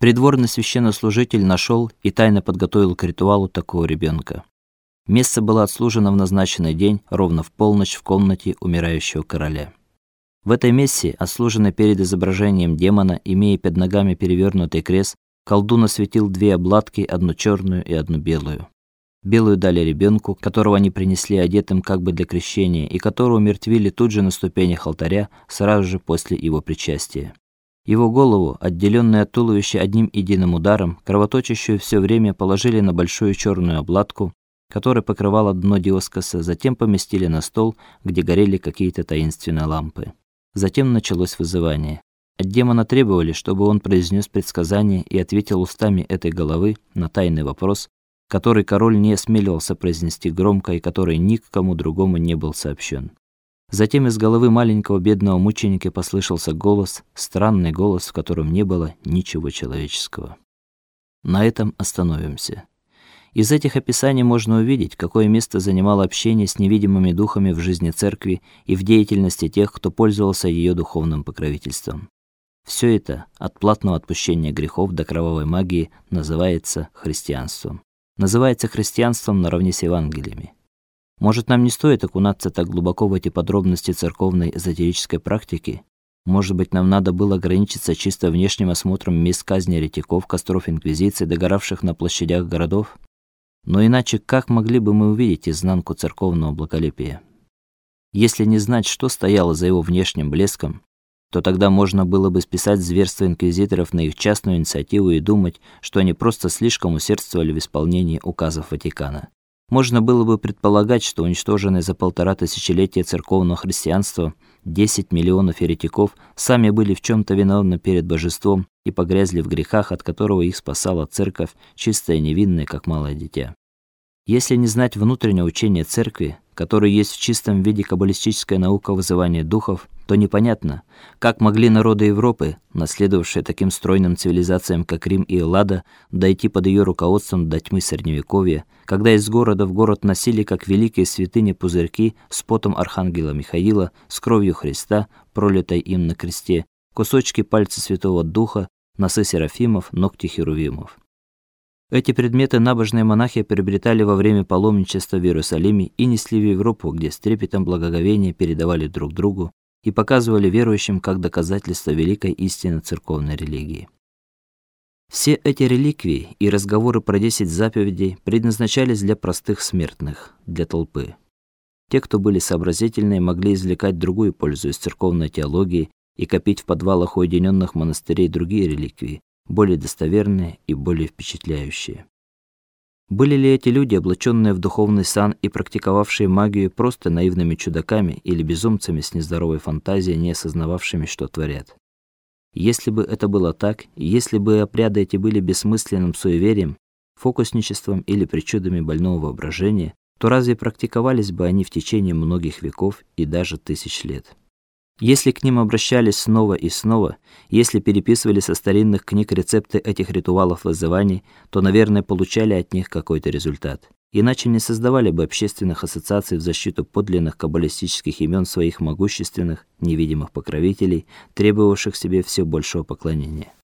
Придворный священнослужитель нашел и тайно подготовил к ритуалу такого ребенка. Место было отслужено в назначенный день, ровно в полночь в комнате умирающего короля. В этой мессе, отслуженной перед изображением демона, имея под ногами перевернутый крест, колдун осветил две обладки, одну черную и одну белую. Белую дали ребенку, которого они принесли одетым как бы для крещения, и которого умертвили тут же на ступенях алтаря, сразу же после его причастия. Его голову, отделенную от туловища одним единым ударом, кровоточащую все время положили на большую черную обладку, которая покрывала дно дискоса, затем поместили на стол, где горели какие-то таинственные лампы. Затем началось вызывание. От демона требовали, чтобы он произнес предсказание и ответил устами этой головы на тайный вопрос, который король не осмеливался произнести громко и который никому другому не был сообщен. Затем из головы маленького бедного мученика послышался голос, странный голос, в котором не было ничего человеческого. На этом остановимся. Из этих описаний можно увидеть, какое место занимало общение с невидимыми духами в жизни церкви и в деятельности тех, кто пользовался ее духовным покровительством. Все это, от платного отпущения грехов до кровавой магии, называется христианством. Называется христианством наравне с Евангелиями. Может, нам не стоит окунаться так глубоко в эти подробности церковной эзотерической практики? Может быть, нам надо было ограничиться чисто внешним осмотром мест казни еретиков, костров инквизиции, догоравших на площадях городов? Но иначе как могли бы мы увидеть изнанку церковного благолепия? Если не знать, что стояло за его внешним блеском, то тогда можно было бы списать зверства инквизиторов на их частную инициативу и думать, что они просто слишком усердствовали в исполнении указов Ватикана. Можно было бы предполагать, что уничтоженные за полтора тысячелетия церковного христианства 10 миллионов еретиков сами были в чем то виновны перед божеством и погрязли в грехах, от которого их спасала церковь, чистая и невинная, как малое дитя. Если не знать внутреннего учения церкви, которое есть в чистом виде каббалистическая наука вызывания духов, то непонятно, как могли народы Европы, наследовавшие таким стройным цивилизациям, как Рим и Эллада, дойти под ее руководством до тьмы средневековья, когда из города в город носили как великие святыни пузырьки с потом архангела Михаила, с кровью Христа, пролитой им на кресте, кусочки пальца Святого Духа, носы серафимов, ногти херувимов. Эти предметы набожные монахи приобретали во время паломничества в Иерусалиме и несли в Европу, где с трепетом благоговения передавали друг другу и показывали верующим как доказательство великой истины церковной религии. Все эти реликвии и разговоры про десять заповедей предназначались для простых смертных, для толпы. Те, кто были сообразительные, могли извлекать другую пользу из церковной теологии и копить в подвалах уединенных монастырей другие реликвии, более достоверные и более впечатляющие. Были ли эти люди, облаченные в духовный сан и практиковавшие магию, просто наивными чудаками или безумцами с нездоровой фантазией, не осознававшими, что творят? Если бы это было так, если бы обряды эти были бессмысленным суеверием, фокусничеством или причудами больного воображения, то разве практиковались бы они в течение многих веков и даже тысяч лет? Если к ним обращались снова и снова, если переписывали со старинных книг рецепты этих ритуалов вызываний, то, наверное, получали от них какой-то результат. Иначе не создавали бы общественных ассоциаций в защиту подлинных каббалистических имен своих могущественных, невидимых покровителей, требовавших себе все большего поклонения.